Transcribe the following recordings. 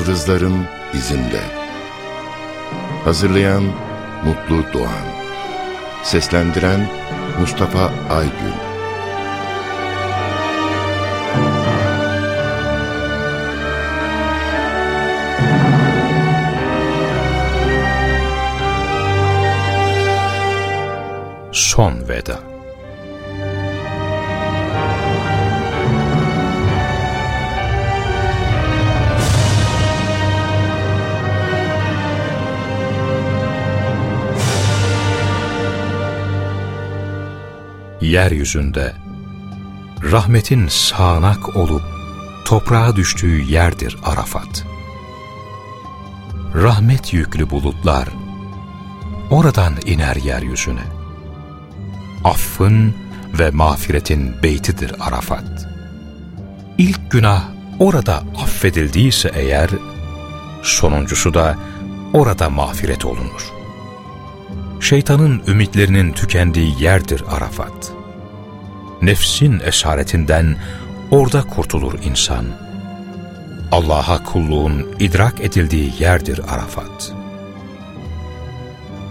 Yıldızların izinde. Hazırlayan Mutlu Doğan. Seslendiren Mustafa Aygün. Son Veda yeryüzünde rahmetin sağanak olup toprağa düştüğü yerdir Arafat. Rahmet yüklü bulutlar oradan iner yeryüzüne. Affın ve mağfiretin beytidir Arafat. İlk günah orada affedildiyse eğer, sonuncusu da orada mağfiret olunur şeytanın ümitlerinin tükendiği yerdir Arafat. Nefsin esaretinden orada kurtulur insan. Allah'a kulluğun idrak edildiği yerdir Arafat.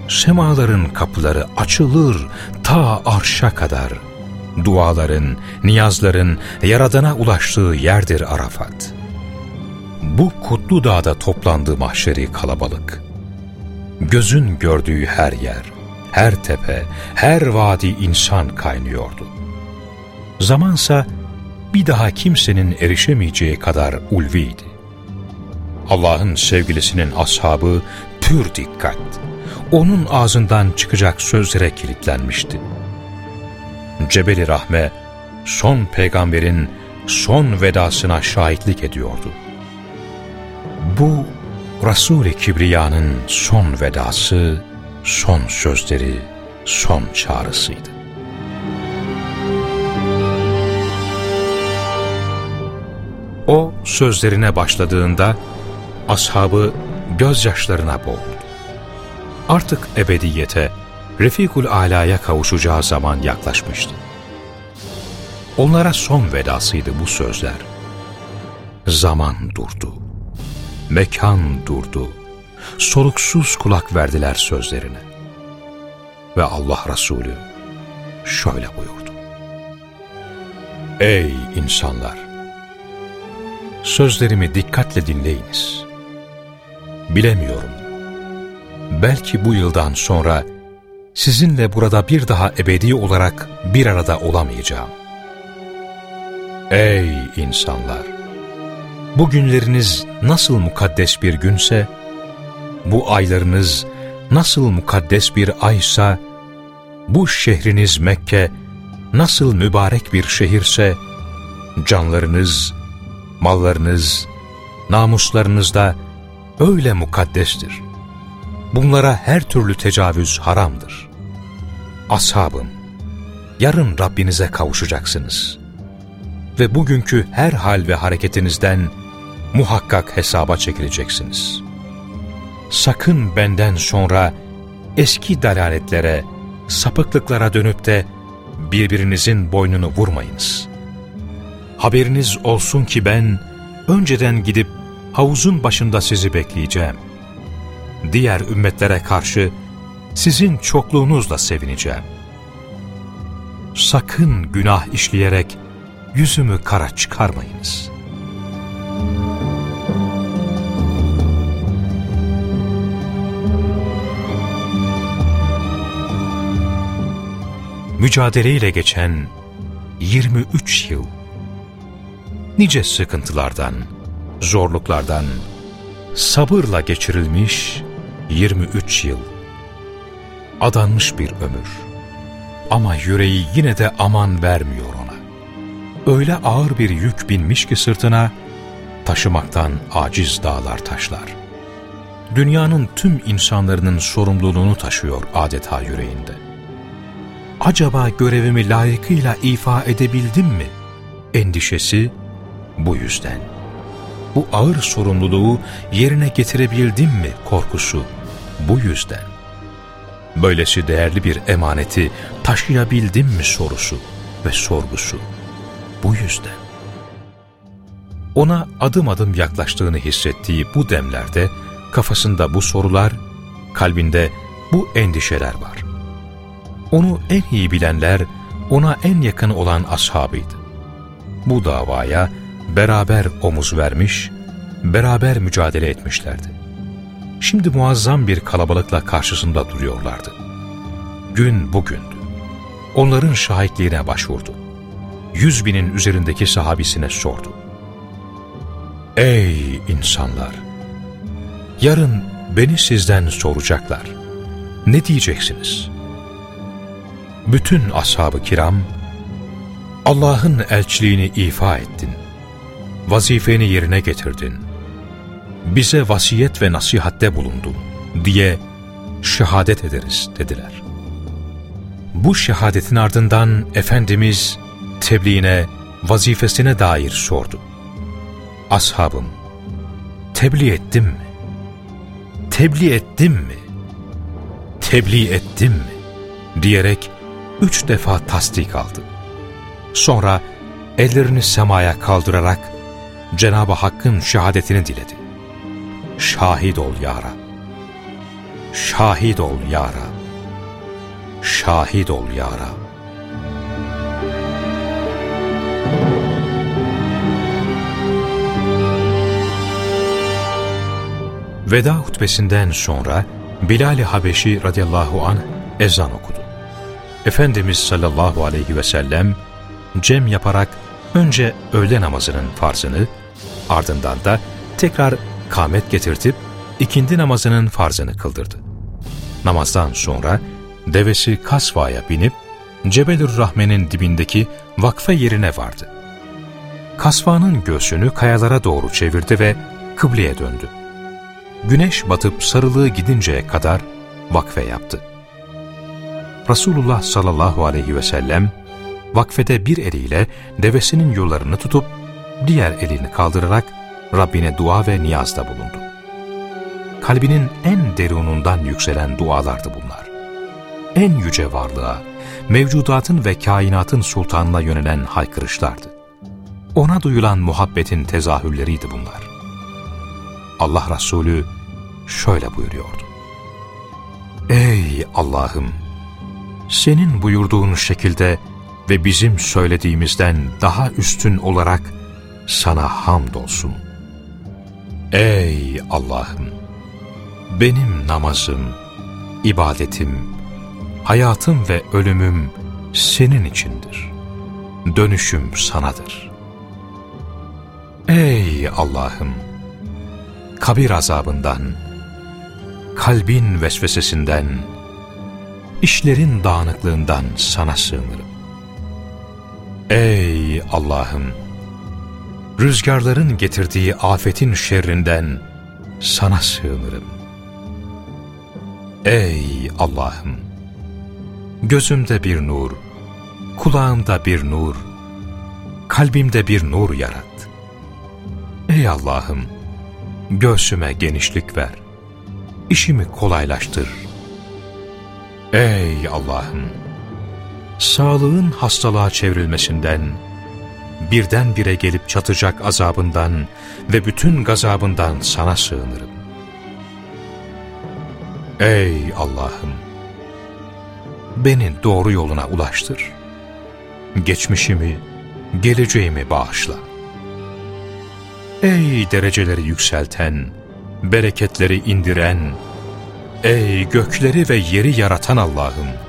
Semaların kapıları açılır ta arşa kadar. Duaların, niyazların Yaradan'a ulaştığı yerdir Arafat. Bu kutlu dağda toplandı mahşeri kalabalık gözün gördüğü her yer, her tepe, her vadi insan kaynıyordu. Zamansa bir daha kimsenin erişemeyeceği kadar ulviydi. Allah'ın sevgilisinin ashabı pür dikkat, onun ağzından çıkacak sözlere kilitlenmişti. Cebeli Rahme, son peygamberin son vedasına şahitlik ediyordu. Bu Resul-i Kibriya'nın son vedası, son sözleri, son çağrısıydı. Sözlerine başladığında ashabı gözyaşlarına boğuldu. Artık ebediyete, Refikul Ala'ya kavuşacağı zaman yaklaşmıştı. Onlara son vedasıydı bu sözler. Zaman durdu mekan durdu. Soluksuz kulak verdiler sözlerine. Ve Allah Resulü şöyle buyurdu. Ey insanlar! Sözlerimi dikkatle dinleyiniz. Bilemiyorum. Belki bu yıldan sonra sizinle burada bir daha ebedi olarak bir arada olamayacağım. Ey insanlar! Bu günleriniz nasıl mukaddes bir günse, bu aylarınız nasıl mukaddes bir aysa, bu şehriniz Mekke nasıl mübarek bir şehirse, canlarınız, mallarınız, namuslarınız da öyle mukaddestir. Bunlara her türlü tecavüz haramdır. Ashabım, yarın Rabbinize kavuşacaksınız. Ve bugünkü her hal ve hareketinizden muhakkak hesaba çekileceksiniz. Sakın benden sonra eski dalaletlere, sapıklıklara dönüp de birbirinizin boynunu vurmayınız. Haberiniz olsun ki ben önceden gidip havuzun başında sizi bekleyeceğim. Diğer ümmetlere karşı sizin çokluğunuzla sevineceğim. Sakın günah işleyerek yüzümü kara çıkarmayınız.'' mücadeleyle geçen 23 yıl, nice sıkıntılardan, zorluklardan, sabırla geçirilmiş 23 yıl, adanmış bir ömür. Ama yüreği yine de aman vermiyor ona. Öyle ağır bir yük binmiş ki sırtına, taşımaktan aciz dağlar taşlar. Dünyanın tüm insanların sorumluluğunu taşıyor adeta yüreğinde acaba görevimi layıkıyla ifa edebildim mi? Endişesi bu yüzden. Bu ağır sorumluluğu yerine getirebildim mi korkusu bu yüzden. Böylesi değerli bir emaneti taşıyabildim mi sorusu ve sorgusu bu yüzden. ona adım adım yaklaştığını hissettiği bu demlerde kafasında bu sorular, kalbinde bu endişeler var. Onu en iyi bilenler, ona en yakın olan ashabıydı. Bu davaya beraber omuz vermiş, beraber mücadele etmişlerdi. Şimdi muazzam bir kalabalıkla karşısında duruyorlardı. Gün bugündü. Onların şahitliğine başvurdu. Yüz binin üzerindeki sahabisine sordu. Ey insanlar! Yarın beni sizden soracaklar. Ne diyeceksiniz? Bütün ashab-ı kiram, Allah'ın elçiliğini ifa ettin. Vazifeni yerine getirdin. Bize vasiyet ve nasihatte bulundun diye şehadet ederiz dediler. Bu şehadetin ardından Efendimiz tebliğine, vazifesine dair sordu. Ashabım, tebliğ ettim mi? Tebliğ ettim mi? Tebliğ ettim mi? diyerek üç defa tasdik aldı. Sonra ellerini semaya kaldırarak Cenab-ı Hakk'ın şehadetini diledi. Şahit ol ya Rab. Şahit ol ya Rab. Şahit ol ya Rab. Veda hutbesinden sonra Bilal-i Habeşi radıyallahu anh ezan okudu. Efendimiz sallallahu aleyhi ve sellem cem yaparak önce öğle namazının farzını, ardından da tekrar kamet getirtip ikindi namazının farzını kıldırdı. Namazdan sonra devesi Kasva'ya binip Cebelür Rahme'nin dibindeki vakfe yerine vardı. Kasva'nın göğsünü kayalara doğru çevirdi ve kıbleye döndü. Güneş batıp sarılığı gidinceye kadar vakfe yaptı. Resulullah sallallahu aleyhi ve sellem vakfede bir eliyle devesinin yollarını tutup diğer elini kaldırarak Rabbine dua ve niyazda bulundu. Kalbinin en derunundan yükselen dualardı bunlar. En yüce varlığa, mevcudatın ve kainatın sultanına yönelen haykırışlardı. Ona duyulan muhabbetin tezahürleriydi bunlar. Allah Resulü şöyle buyuruyordu. Ey Allah'ım! Senin buyurduğun şekilde ve bizim söylediğimizden daha üstün olarak sana hamdolsun. Ey Allah'ım! Benim namazım, ibadetim, hayatım ve ölümüm senin içindir. Dönüşüm sanadır. Ey Allah'ım! Kabir azabından, kalbin vesvesesinden, işlerin dağınıklığından sana sığınırım. Ey Allah'ım! Rüzgarların getirdiği afetin şerrinden sana sığınırım. Ey Allah'ım! Gözümde bir nur, kulağımda bir nur, kalbimde bir nur yarat. Ey Allah'ım! Göğsüme genişlik ver, işimi kolaylaştır. Ey Allah'ım! Sağlığın hastalığa çevrilmesinden, birdenbire gelip çatacak azabından ve bütün gazabından sana sığınırım. Ey Allah'ım! Beni doğru yoluna ulaştır. Geçmişimi, geleceğimi bağışla. Ey dereceleri yükselten, bereketleri indiren, ey gökleri ve yeri yaratan Allah'ım!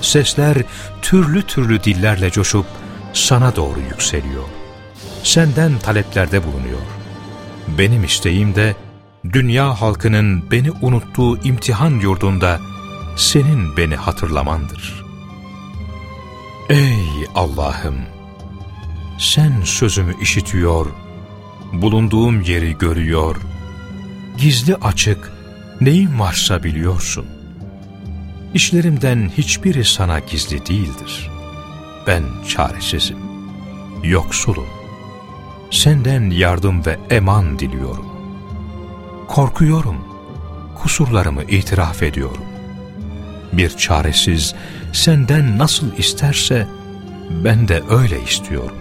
Sesler türlü türlü dillerle coşup sana doğru yükseliyor. Senden taleplerde bulunuyor. Benim isteğim de dünya halkının beni unuttuğu imtihan yurdunda senin beni hatırlamandır. Ey Allah'ım! Sen sözümü işitiyor, bulunduğum yeri görüyor, gizli açık neyim varsa biliyorsun. İşlerimden hiçbiri sana gizli değildir. Ben çaresizim, yoksulum. Senden yardım ve eman diliyorum. Korkuyorum, kusurlarımı itiraf ediyorum. Bir çaresiz senden nasıl isterse ben de öyle istiyorum.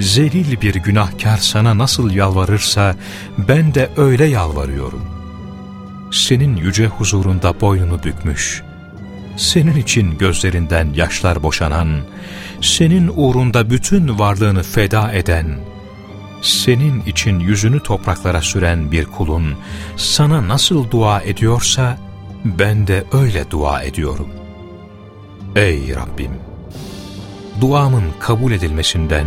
zelil bir günahkar sana nasıl yalvarırsa ben de öyle yalvarıyorum. Senin yüce huzurunda boynunu bükmüş, senin için gözlerinden yaşlar boşanan, senin uğrunda bütün varlığını feda eden, senin için yüzünü topraklara süren bir kulun sana nasıl dua ediyorsa ben de öyle dua ediyorum. Ey Rabbim! Duamın kabul edilmesinden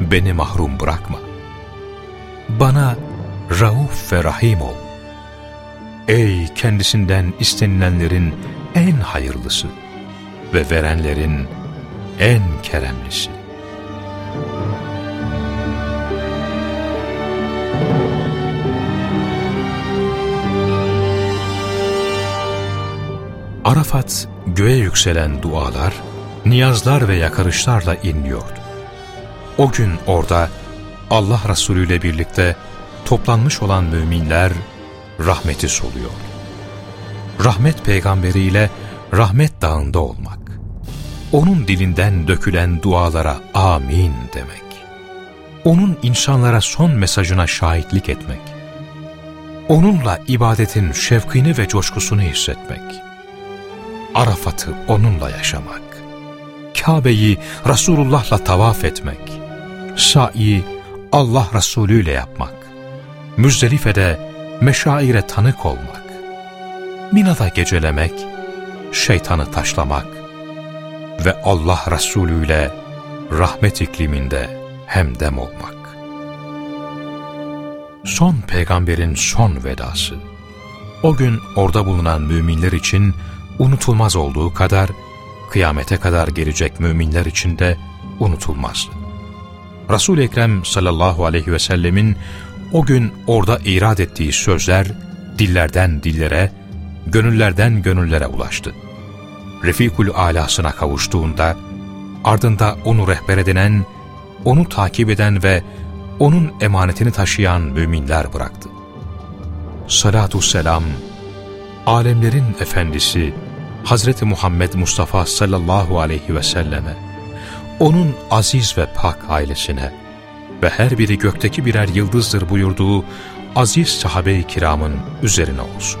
beni mahrum bırakma. Bana rauf ve rahim ol. Ey kendisinden istenilenlerin en hayırlısı ve verenlerin en keremlisi. Arafat göğe yükselen dualar, niyazlar ve yakarışlarla inliyordu. O gün orada Allah Resulü ile birlikte toplanmış olan müminler rahmeti soluyor. Rahmet peygamberiyle rahmet dağında olmak, onun dilinden dökülen dualara amin demek, onun insanlara son mesajına şahitlik etmek, onunla ibadetin şevkini ve coşkusunu hissetmek, Arafat'ı onunla yaşamak, Kabe'yi Resulullah'la tavaf etmek, sa'i Allah Resulü ile yapmak, Müzdelife'de meşaire tanık olmak, Mina'da gecelemek, şeytanı taşlamak ve Allah Resulü ile rahmet ikliminde hemdem olmak. Son peygamberin son vedası. O gün orada bulunan müminler için unutulmaz olduğu kadar, kıyamete kadar gelecek müminler için de unutulmazdı. Resul-i Ekrem sallallahu aleyhi ve sellemin o gün orada irad ettiği sözler dillerden dillere, gönüllerden gönüllere ulaştı. Refikul alasına kavuştuğunda, ardında onu rehber edinen, onu takip eden ve onun emanetini taşıyan müminler bıraktı. Salatu selam, alemlerin efendisi Hazreti Muhammed Mustafa sallallahu aleyhi ve selleme, onun aziz ve pak ailesine ve her biri gökteki birer yıldızdır buyurduğu aziz sahabe-i kiramın üzerine olsun.